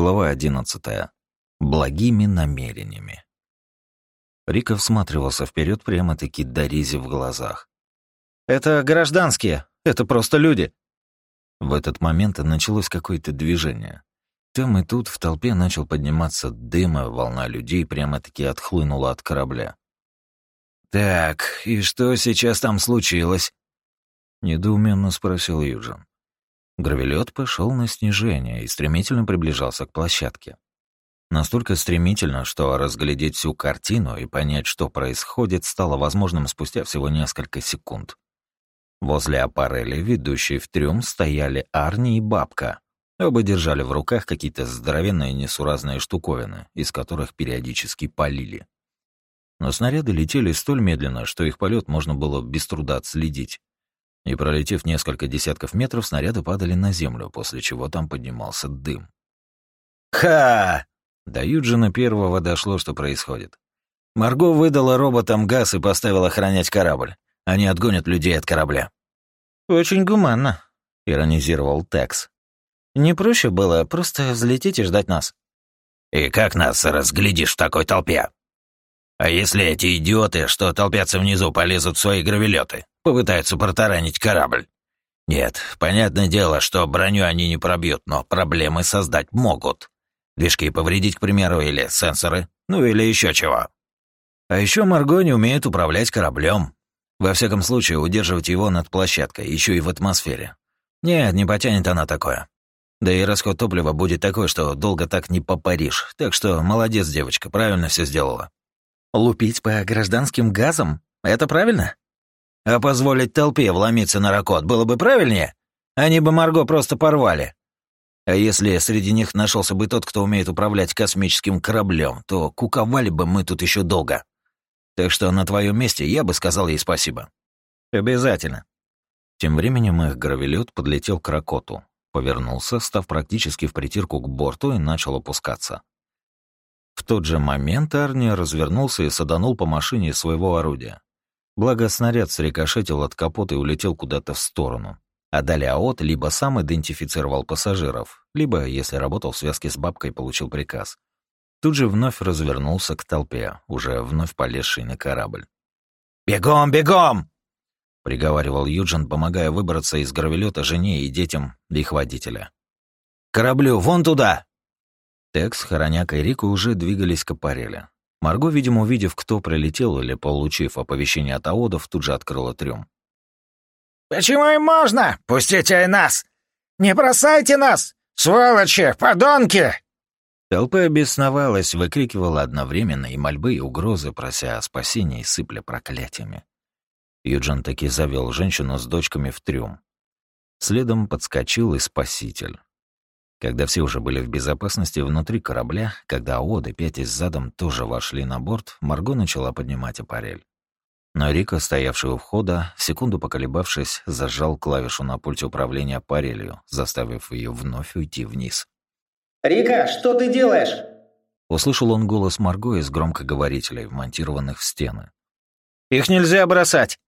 Глава 11. Благими намерениями. Рика всматривался вперед прямо-таки до Ризи в глазах. «Это гражданские, это просто люди». В этот момент началось какое-то движение. Там и тут в толпе начал подниматься дым, и волна людей прямо-таки отхлынула от корабля. «Так, и что сейчас там случилось?» — недоуменно спросил Юджин. Гравелет пошел на снижение и стремительно приближался к площадке. Настолько стремительно, что разглядеть всю картину и понять, что происходит, стало возможным спустя всего несколько секунд. Возле аппарели, ведущей в трюм, стояли Арни и Бабка. Оба держали в руках какие-то здоровенные несуразные штуковины, из которых периодически полили. Но снаряды летели столь медленно, что их полет можно было без труда отследить и, пролетев несколько десятков метров, снаряды падали на землю, после чего там поднимался дым. «Ха!» До Юджина первого дошло, что происходит. Марго выдала роботам газ и поставила охранять корабль. Они отгонят людей от корабля. «Очень гуманно», — иронизировал Текс. «Не проще было просто взлететь и ждать нас». «И как нас разглядишь в такой толпе? А если эти идиоты, что толпятся внизу, полезут в свои гравелеты? Попытаются протаранить корабль. Нет, понятное дело, что броню они не пробьют, но проблемы создать могут. Движки повредить, к примеру, или сенсоры, ну или еще чего. А еще Марго не умеет управлять кораблем. Во всяком случае, удерживать его над площадкой, еще и в атмосфере. Нет, не потянет она такое. Да и расход топлива будет такой, что долго так не попаришь. Так что молодец, девочка, правильно все сделала. Лупить по гражданским газам? Это правильно? А позволить толпе вломиться на Ракот было бы правильнее? Они бы Марго просто порвали. А если среди них нашелся бы тот, кто умеет управлять космическим кораблем, то куковали бы мы тут еще долго. Так что на твоем месте я бы сказал ей спасибо. Обязательно. Тем временем их гравелет подлетел к Ракоту, повернулся, став практически в притирку к борту и начал опускаться. В тот же момент Арни развернулся и саданул по машине своего орудия. Благо, снаряд срикошетил от капота и улетел куда-то в сторону. А далее АОТ либо сам идентифицировал пассажиров, либо, если работал в связке с бабкой, получил приказ. Тут же вновь развернулся к толпе, уже вновь полезший на корабль. «Бегом, бегом!» — приговаривал Юджин, помогая выбраться из гравелета жене и детям их водителя. «Кораблю, вон туда!» Текс, Хороняк и Рика уже двигались к аппареле. Марго, видимо, увидев, кто прилетел или получив оповещение от аодов, тут же открыла трюм. «Почему им можно? Пустите и нас! Не бросайте нас! Сволочи! Подонки!» Толпа бесновалась, выкрикивала одновременно и мольбы, и угрозы, прося о спасении сыпля проклятиями. Юджин таки завел женщину с дочками в трюм. Следом подскочил и спаситель. Когда все уже были в безопасности внутри корабля, когда Оды, пятясь задом, тоже вошли на борт, Марго начала поднимать аппарель. Но Рика, стоявший у входа, секунду поколебавшись, зажал клавишу на пульте управления аппарелью, заставив ее вновь уйти вниз. «Рика, что ты делаешь?» Услышал он голос Марго из громкоговорителей, вмонтированных в стены. «Их нельзя бросать!»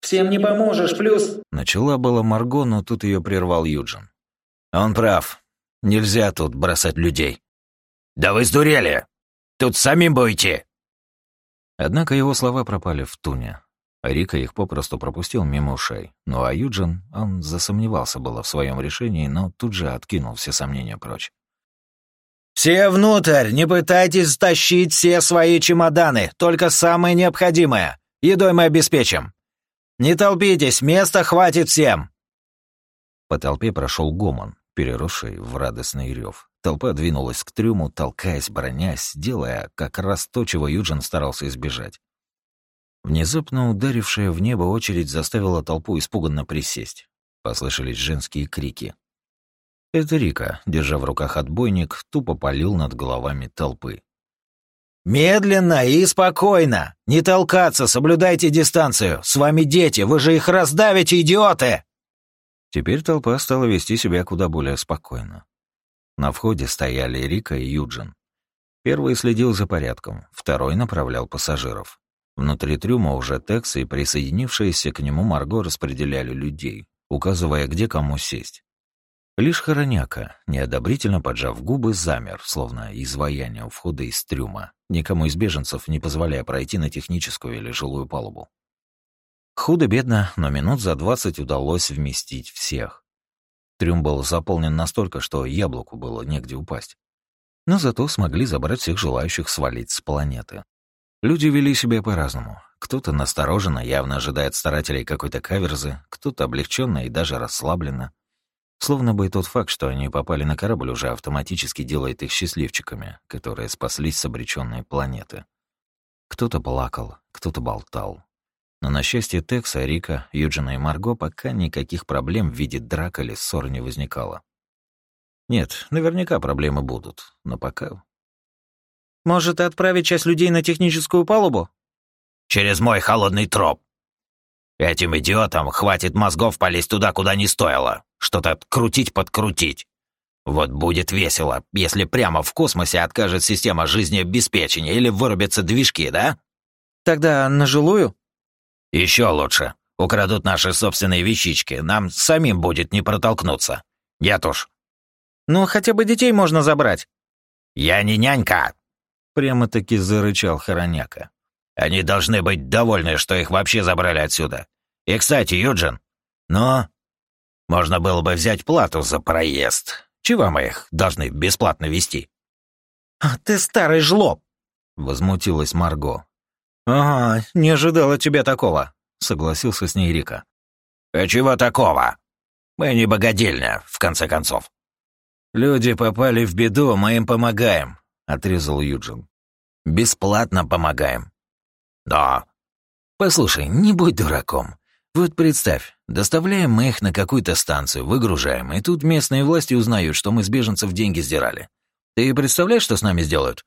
«Всем не поможешь, плюс...» Начала была Марго, но тут ее прервал Юджин. «Он прав. Нельзя тут бросать людей. Да вы сдурели! Тут сами будете!» Однако его слова пропали в туне. Рика их попросту пропустил мимо ушей. Ну а Юджин, он засомневался было в своем решении, но тут же откинул все сомнения прочь. «Все внутрь! Не пытайтесь стащить все свои чемоданы, только самое необходимое. Едой мы обеспечим. Не толпитесь, места хватит всем!» По толпе прошел гомон переросший в радостный рев. Толпа двинулась к трюму, толкаясь, бронясь, делая как раз то, чего Юджин старался избежать. Внезапно ударившая в небо очередь заставила толпу испуганно присесть. Послышались женские крики. Это Рика, держа в руках отбойник, тупо полил над головами толпы. «Медленно и спокойно! Не толкаться, соблюдайте дистанцию! С вами дети, вы же их раздавите, идиоты!» Теперь толпа стала вести себя куда более спокойно. На входе стояли Рика и Юджин. Первый следил за порядком, второй направлял пассажиров. Внутри трюма уже Текс и присоединившиеся к нему Марго распределяли людей, указывая, где кому сесть. Лишь Хороняка, неодобрительно поджав губы, замер, словно изваяние у входа из трюма, никому из беженцев не позволяя пройти на техническую или жилую палубу. Худо-бедно, но минут за двадцать удалось вместить всех. Трюм был заполнен настолько, что яблоку было негде упасть. Но зато смогли забрать всех желающих свалить с планеты. Люди вели себя по-разному. Кто-то настороженно, явно ожидает старателей какой-то каверзы, кто-то облегченно и даже расслабленно. Словно бы и тот факт, что они попали на корабль, уже автоматически делает их счастливчиками, которые спаслись с обреченной планеты. Кто-то плакал, кто-то болтал. Но на счастье Текса, Рика, Юджина и Марго пока никаких проблем в виде драк или ссор не возникало. Нет, наверняка проблемы будут, но пока... «Может, отправить часть людей на техническую палубу?» «Через мой холодный троп. Этим идиотам хватит мозгов полезть туда, куда не стоило. Что-то крутить-подкрутить. Вот будет весело, если прямо в космосе откажет система жизнеобеспечения или вырубятся движки, да? Тогда на жилую? Еще лучше. Украдут наши собственные вещички. Нам самим будет не протолкнуться. Нет уж. Ну, хотя бы детей можно забрать. Я не нянька. Прямо-таки зарычал Хороняка. Они должны быть довольны, что их вообще забрали отсюда. И, кстати, Юджин, но... Можно было бы взять плату за проезд. Чего мы их должны бесплатно вести? А ты старый жлоб!» — возмутилась Марго. «Ага, не ожидала тебя такого», — согласился с ней Рика. «А чего такого? Мы не богадельня, в конце концов». «Люди попали в беду, мы им помогаем», — отрезал Юджин. «Бесплатно помогаем. Да. Послушай, не будь дураком. Вот представь, доставляем мы их на какую-то станцию, выгружаем, и тут местные власти узнают, что мы с беженцев деньги сдирали. Ты представляешь, что с нами сделают?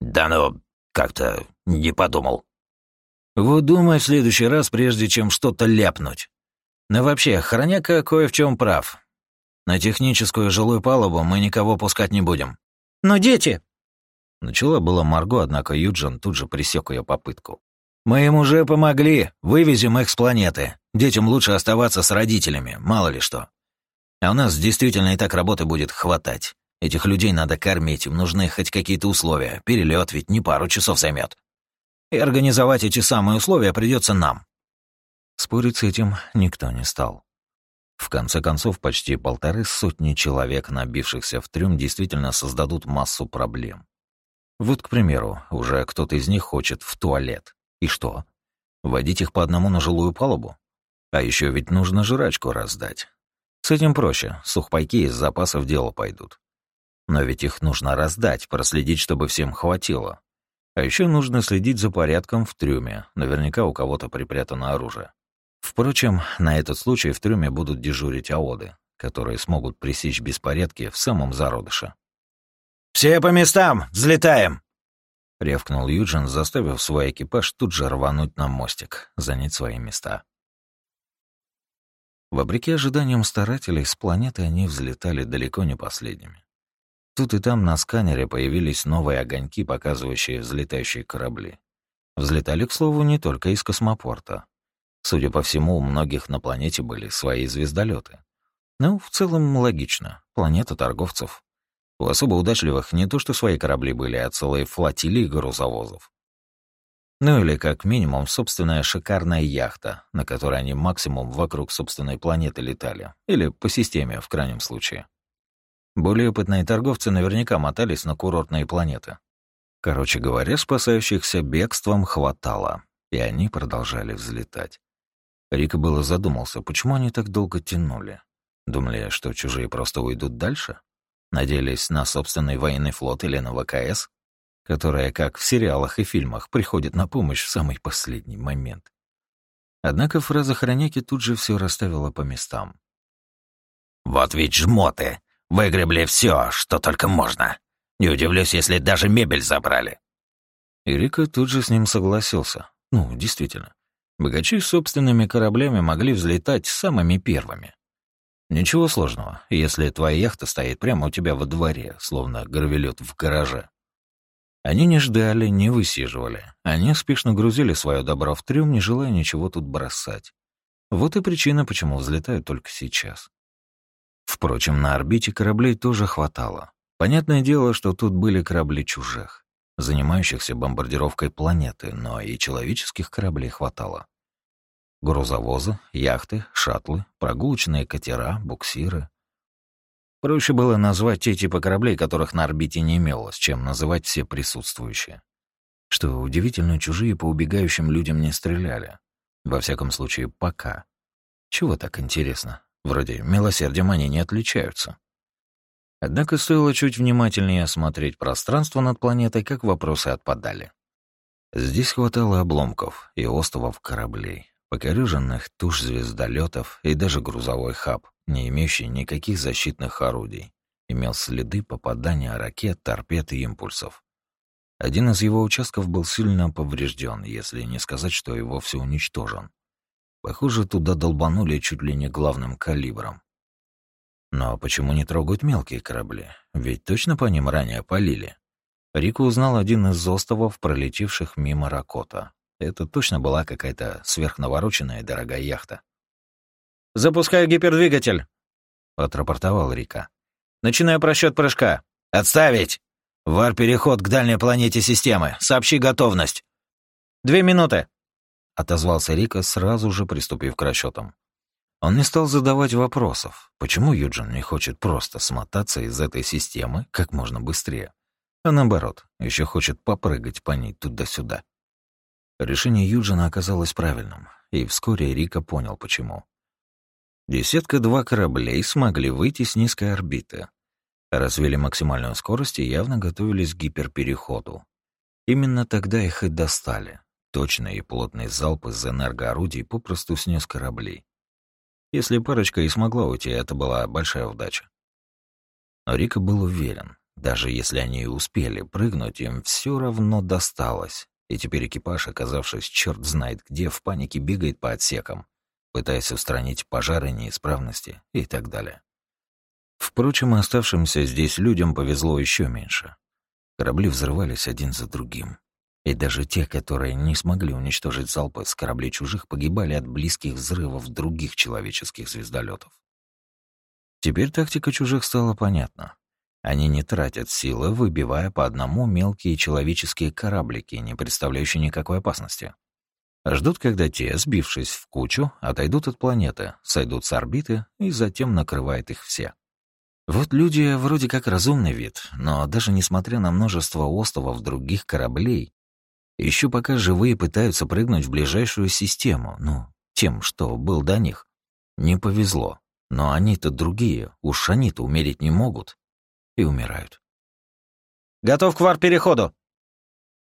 Да ну, как-то не подумал. Вот думай в следующий раз, прежде чем что-то ляпнуть. Но вообще, храняка кое в чем прав. На техническую жилую палубу мы никого пускать не будем. Но дети... Начала была Марго, однако Юджин тут же пресек ее попытку. «Мы им уже помогли, вывезем их с планеты. Детям лучше оставаться с родителями, мало ли что. А у нас действительно и так работы будет хватать. Этих людей надо кормить, им нужны хоть какие-то условия. Перелет ведь не пару часов займет. И организовать эти самые условия придется нам». Спорить с этим никто не стал. В конце концов, почти полторы сотни человек, набившихся в трюм, действительно создадут массу проблем. Вот, к примеру, уже кто-то из них хочет в туалет. И что? Водить их по одному на жилую палубу? А еще ведь нужно жрачку раздать. С этим проще, сухпайки из запасов дело пойдут. Но ведь их нужно раздать, проследить, чтобы всем хватило. А еще нужно следить за порядком в трюме, наверняка у кого-то припрятано оружие. Впрочем, на этот случай в трюме будут дежурить аоды, которые смогут пресечь беспорядки в самом зародыше. «Все по местам! Взлетаем!» — рявкнул Юджин, заставив свой экипаж тут же рвануть на мостик, занять свои места. Вопреки ожиданиям старателей, с планеты они взлетали далеко не последними. Тут и там на сканере появились новые огоньки, показывающие взлетающие корабли. Взлетали, к слову, не только из космопорта. Судя по всему, у многих на планете были свои звездолеты. Ну, в целом, логично. Планета торговцев. У особо удачливых не то что свои корабли были, а целые флотилии грузовозов. Ну или как минимум собственная шикарная яхта, на которой они максимум вокруг собственной планеты летали. Или по системе, в крайнем случае. Более опытные торговцы наверняка мотались на курортные планеты. Короче говоря, спасающихся бегством хватало, и они продолжали взлетать. Рика было задумался, почему они так долго тянули. Думали, что чужие просто уйдут дальше? Надеялись на собственный военный флот или на ВКС, которая, как в сериалах и фильмах, приходит на помощь в самый последний момент. Однако фраза Хроняки тут же все расставила по местам. «Вот ведь жмоты! Выгребли все, что только можно. Не удивлюсь, если даже мебель забрали». И Рика тут же с ним согласился. Ну, действительно. Богачи собственными кораблями могли взлетать самыми первыми. Ничего сложного, если твоя яхта стоит прямо у тебя во дворе, словно гравелет в гараже. Они не ждали, не высиживали. Они спешно грузили свое добро в трюм, не желая ничего тут бросать. Вот и причина, почему взлетают только сейчас. Впрочем, на орбите кораблей тоже хватало. Понятное дело, что тут были корабли чужих, занимающихся бомбардировкой планеты, но и человеческих кораблей хватало. Грузовозы, яхты, шаттлы, прогулочные катера, буксиры. Проще было назвать те типы кораблей, которых на орбите не имелось, чем называть все присутствующие. Что удивительно, чужие по убегающим людям не стреляли. Во всяком случае, пока. Чего так интересно? Вроде милосердием они не отличаются. Однако стоило чуть внимательнее осмотреть пространство над планетой, как вопросы отпадали. Здесь хватало обломков и островов кораблей, покореженных туш звездолетов и даже грузовой хаб, не имеющий никаких защитных орудий, имел следы попадания ракет, торпед и импульсов. Один из его участков был сильно поврежден, если не сказать, что и вовсе уничтожен. Похоже, туда долбанули чуть ли не главным калибром. Но почему не трогают мелкие корабли? Ведь точно по ним ранее полили. Рико узнал один из островов, пролетевших мимо Ракота. Это точно была какая-то сверхнавороченная дорогая яхта. «Запускаю гипердвигатель», — отрапортовал Рика. «Начинаю просчет прыжка». «Отставить! Вар-переход к дальней планете системы. Сообщи готовность». «Две минуты», — отозвался Рика, сразу же приступив к расчетам. Он не стал задавать вопросов, почему Юджин не хочет просто смотаться из этой системы как можно быстрее, а наоборот, еще хочет попрыгать по ней туда-сюда. Решение Юджина оказалось правильным, и вскоре Рика понял, почему. Десятка-два кораблей смогли выйти с низкой орбиты, развили максимальную скорость и явно готовились к гиперпереходу. Именно тогда их и достали. Точный и плотный залп из энергоорудий попросту снес корабли. Если парочка и смогла уйти, это была большая удача. Но Рика был уверен, даже если они и успели прыгнуть, им все равно досталось. И теперь экипаж, оказавшись черт знает где, в панике бегает по отсекам, пытаясь устранить пожары, неисправности и так далее. Впрочем, оставшимся здесь людям повезло еще меньше. Корабли взрывались один за другим. И даже те, которые не смогли уничтожить залпы с кораблей чужих, погибали от близких взрывов других человеческих звездолетов. Теперь тактика чужих стала понятна. Они не тратят силы, выбивая по одному мелкие человеческие кораблики, не представляющие никакой опасности. Ждут, когда те, сбившись в кучу, отойдут от планеты, сойдут с орбиты и затем накрывает их все. Вот люди вроде как разумный вид, но даже несмотря на множество островов других кораблей, еще пока живые пытаются прыгнуть в ближайшую систему, ну, тем, что был до них. Не повезло. Но они-то другие, уж они-то умереть не могут. И умирают. «Готов к вар-переходу!»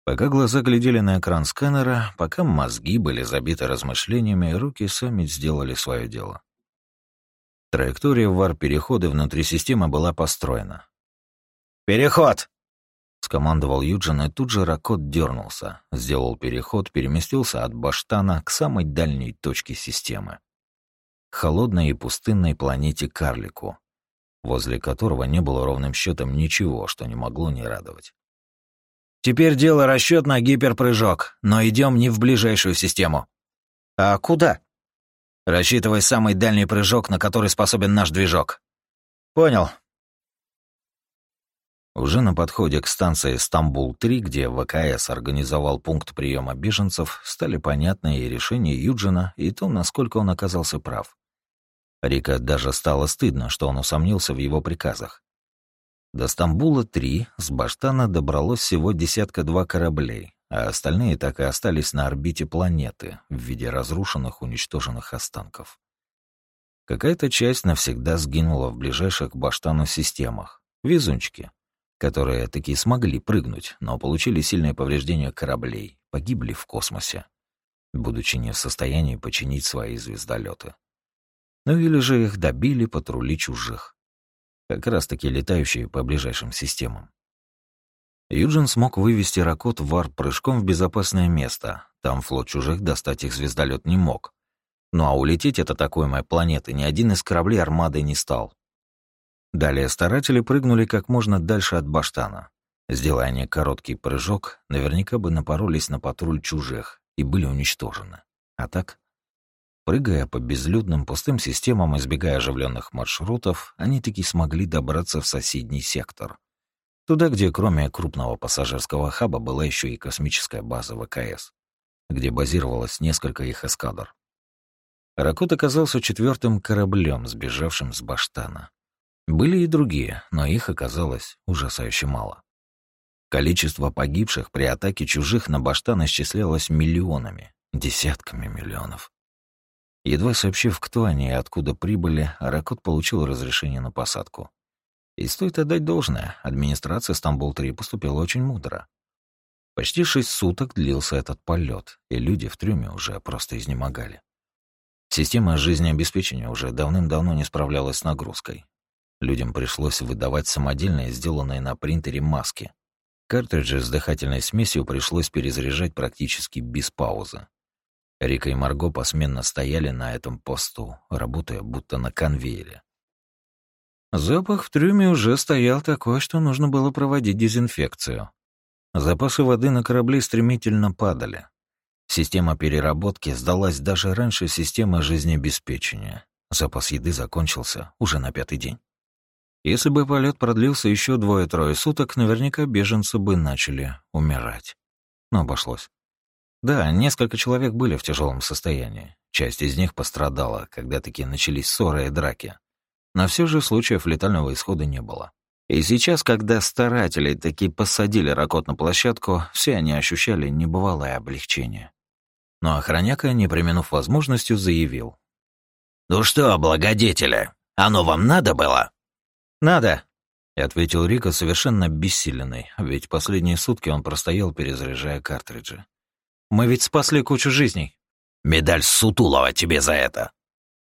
Пока глаза глядели на экран сканера, пока мозги были забиты размышлениями, руки сами сделали свое дело. Траектория вар-перехода внутри системы была построена. «Переход!» — скомандовал Юджин, и тут же Ракот дернулся, сделал переход, переместился от баштана к самой дальней точке системы. Холодной и пустынной планете Карлику, возле которого не было ровным счетом ничего, что не могло не радовать. «Теперь дело расчет на гиперпрыжок, но идем не в ближайшую систему». «А куда?» «Рассчитывай самый дальний прыжок, на который способен наш движок». «Понял. Уже на подходе к станции Стамбул-3, где ВКС организовал пункт приема беженцев, стали понятны и решения Юджина, и то, насколько он оказался прав. Рика даже стало стыдно, что он усомнился в его приказах. До Стамбула-3 с Баштана добралось всего десятка-два кораблей, а остальные так и остались на орбите планеты в виде разрушенных, уничтоженных останков. Какая-то часть навсегда сгинула в ближайших к Баштану системах. Везунчики которые таки смогли прыгнуть, но получили сильное повреждение кораблей, погибли в космосе, будучи не в состоянии починить свои звездолеты. Ну или же их добили патрули чужих, как раз-таки летающие по ближайшим системам. Юджин смог вывести Ракот в варп-прыжком в безопасное место. Там флот чужих достать их звездолет не мог. Ну а улететь от атакуемой планеты ни один из кораблей армады не стал. Далее старатели прыгнули как можно дальше от баштана. Сделая они короткий прыжок, наверняка бы напоролись на патруль чужих и были уничтожены. А так? Прыгая по безлюдным пустым системам, избегая оживленных маршрутов, они таки смогли добраться в соседний сектор. Туда, где кроме крупного пассажирского хаба была еще и космическая база ВКС, где базировалось несколько их эскадр. Ракот оказался четвертым кораблем, сбежавшим с Баштана. Были и другие, но их оказалось ужасающе мало. Количество погибших при атаке чужих на Баштан исчислялось миллионами, десятками миллионов. Едва сообщив, кто они и откуда прибыли, Ракот получил разрешение на посадку. И стоит отдать должное, администрация Стамбул-3 поступила очень мудро. Почти шесть суток длился этот полет, и люди в трюме уже просто изнемогали. Система жизнеобеспечения уже давным-давно не справлялась с нагрузкой. Людям пришлось выдавать самодельные, сделанные на принтере маски. Картриджи с дыхательной смесью пришлось перезаряжать практически без паузы. Рика и Марго посменно стояли на этом посту, работая будто на конвейере. Запах в трюме уже стоял такой, что нужно было проводить дезинфекцию. Запасы воды на корабле стремительно падали. Система переработки сдалась даже раньше системы жизнеобеспечения. Запас еды закончился уже на пятый день. Если бы полет продлился еще двое-трое суток, наверняка беженцы бы начали умирать. Но обошлось. Да, несколько человек были в тяжелом состоянии. Часть из них пострадала, когда таки начались ссоры и драки. Но все же случаев летального исхода не было. И сейчас, когда старатели таки посадили Ракот на площадку, все они ощущали небывалое облегчение. Но охраняка, не применув возможностью, заявил. «Ну что, благодетели, оно вам надо было?» «Надо», — ответил Рика, совершенно бессиленный, ведь последние сутки он простоял, перезаряжая картриджи. Мы ведь спасли кучу жизней. Медаль Сутулова тебе за это.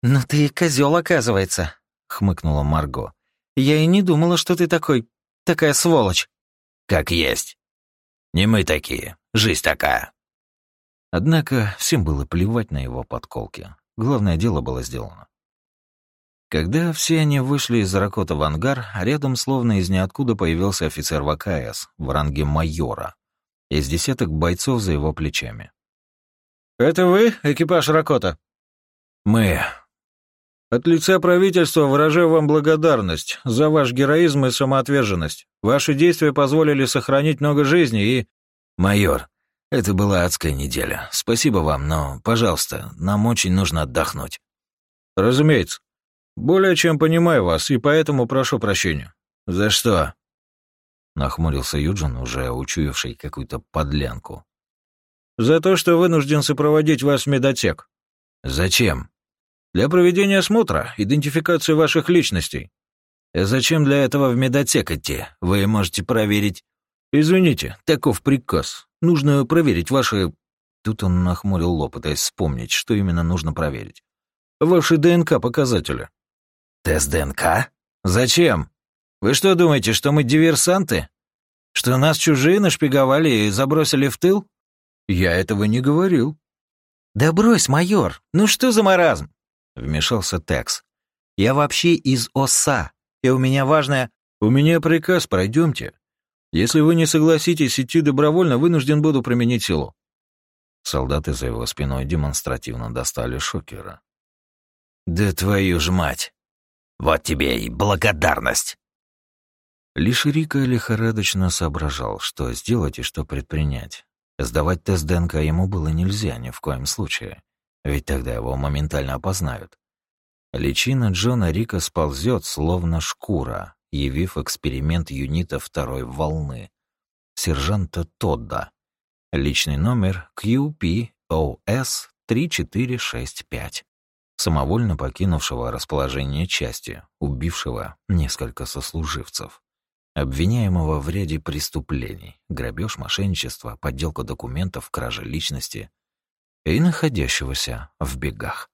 Ну ты козел, оказывается, хмыкнула Марго. Я и не думала, что ты такой, такая сволочь. Как есть. Не мы такие, жизнь такая. Однако всем было плевать на его подколки. Главное дело было сделано. Когда все они вышли из Ракота в ангар, рядом словно из ниоткуда появился офицер ВКС в ранге майора из десяток бойцов за его плечами. «Это вы, экипаж Ракота?» «Мы». «От лица правительства выражаю вам благодарность за ваш героизм и самоотверженность. Ваши действия позволили сохранить много жизней и...» «Майор, это была адская неделя. Спасибо вам, но, пожалуйста, нам очень нужно отдохнуть». «Разумеется. Более чем понимаю вас, и поэтому прошу прощения». «За что?» Нахмурился Юджин, уже учуявший какую-то подлянку. «За то, что вынужден сопроводить вас в медотек». «Зачем?» «Для проведения осмотра, идентификации ваших личностей». «Зачем для этого в медотек идти? Вы можете проверить...» «Извините, таков приказ. Нужно проверить ваши...» Тут он нахмурил лоб, пытаясь вспомнить, что именно нужно проверить. «Ваши ДНК-показатели». «Тест ДНК? Зачем?» Вы что думаете, что мы диверсанты? Что нас чужие нашпиговали и забросили в тыл? Я этого не говорил. Да брось, майор, ну что за маразм? Вмешался Текс. Я вообще из ОСА, и у меня важное... У меня приказ, пройдемте. Если вы не согласитесь идти добровольно, вынужден буду применить силу. Солдаты за его спиной демонстративно достали шокера. «Да твою ж мать! Вот тебе и благодарность!» Лишь Рика лихорадочно соображал, что сделать и что предпринять. Сдавать тест ДНК ему было нельзя ни в коем случае, ведь тогда его моментально опознают. Личина Джона Рика сползет, словно шкура, явив эксперимент юнита второй волны. Сержанта Тодда. Личный номер QPOS 3465. Самовольно покинувшего расположение части, убившего несколько сослуживцев обвиняемого в ряде преступлений, грабеж, мошенничество, подделка документов, кража личности и находящегося в бегах.